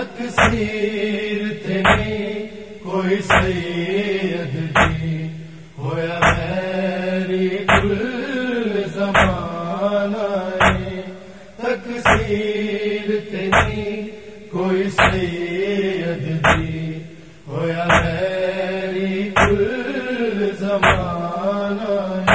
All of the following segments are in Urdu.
تقصیر تھی کوئی سید جی ہوا میری کل زمانہ تقصیر تھی کوئی سید جی ہوا میری کل زمانہ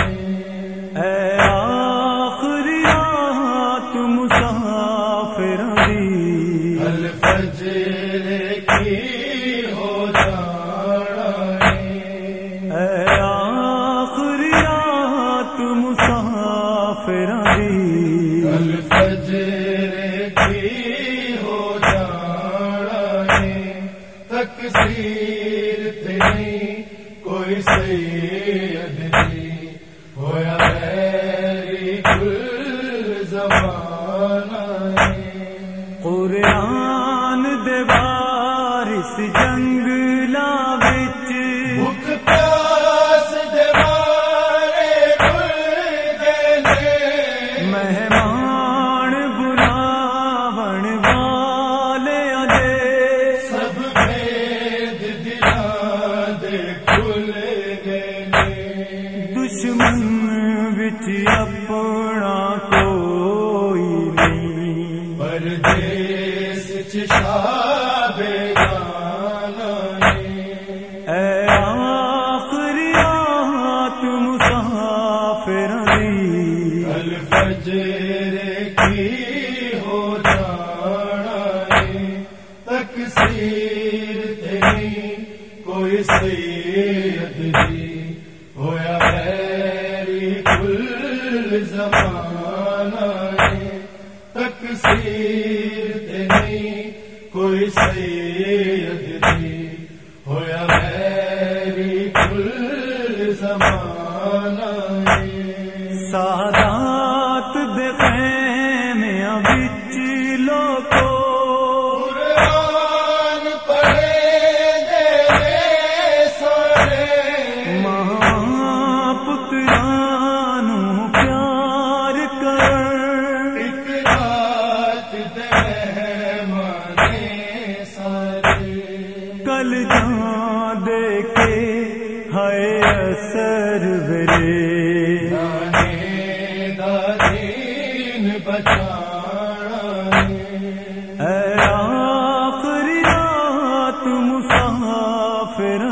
تقصیر تھی کوئی سید جی ہویا ہے دشمن بچ زمانہ تقسیر نہیں کوئی سید دی ہویا میری کل زمانہ سادہ دین بچانا اے آخری رات مسافر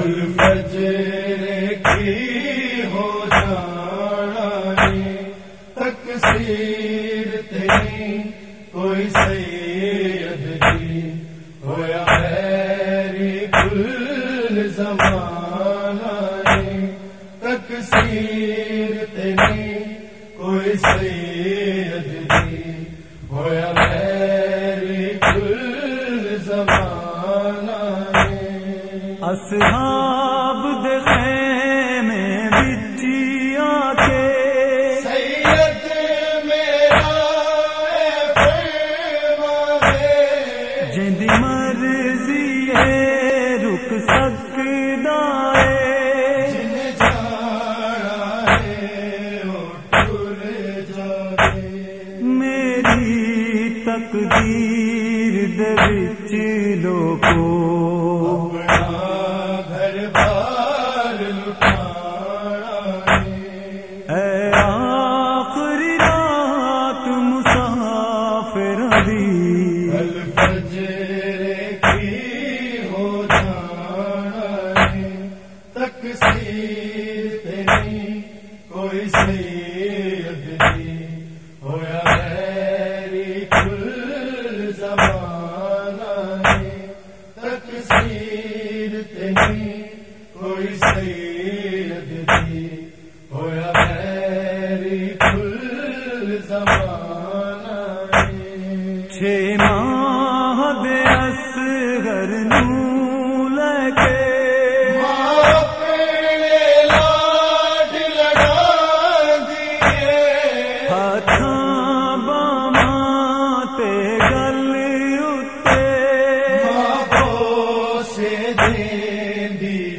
الفجر کی ہو جانا تقصیر تھی کوئی سید جی ہویا میری کل زمانہ کوئی سید جی ہویا میری کل زمانہ اصحاب تقدیر دے وچ گھر بار اے آخری رات مسافر دی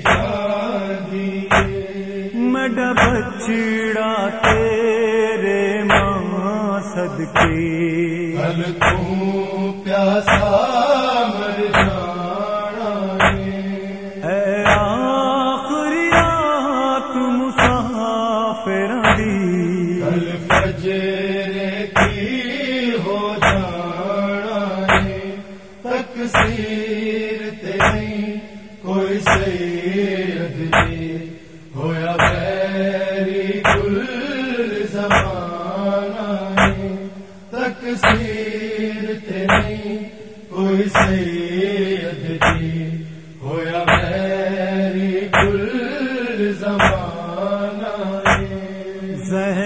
شادی مڈ بچڑا تیرے ماں صدقے۔ تو پیاسا زمانہ زہر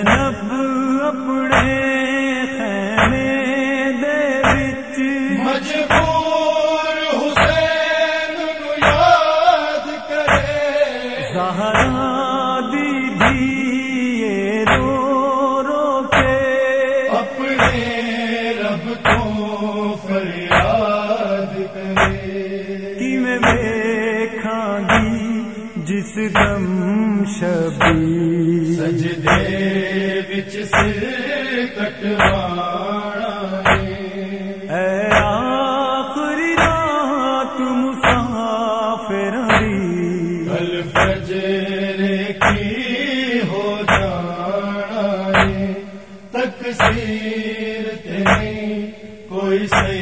سجدے وچ سر کٹوانا اے آخری رات مسافر دی کل فجر کی ہو جانا تکسیر تے کوئی سی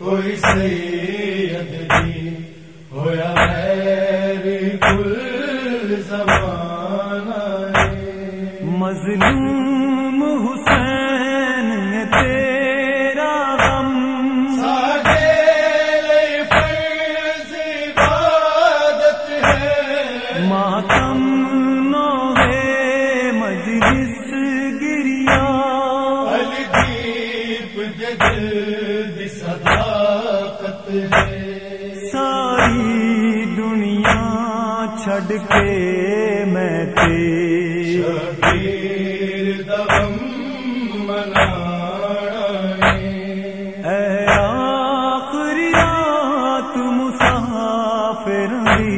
کوئی صحیح چھڈ کے میں تیر اے آخری رات مسافر دی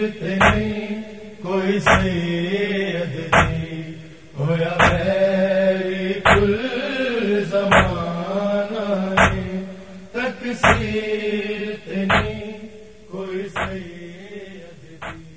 گرتے نہیں کوئی سید نہیں۔ ہویا میری کل زمانہ تک سی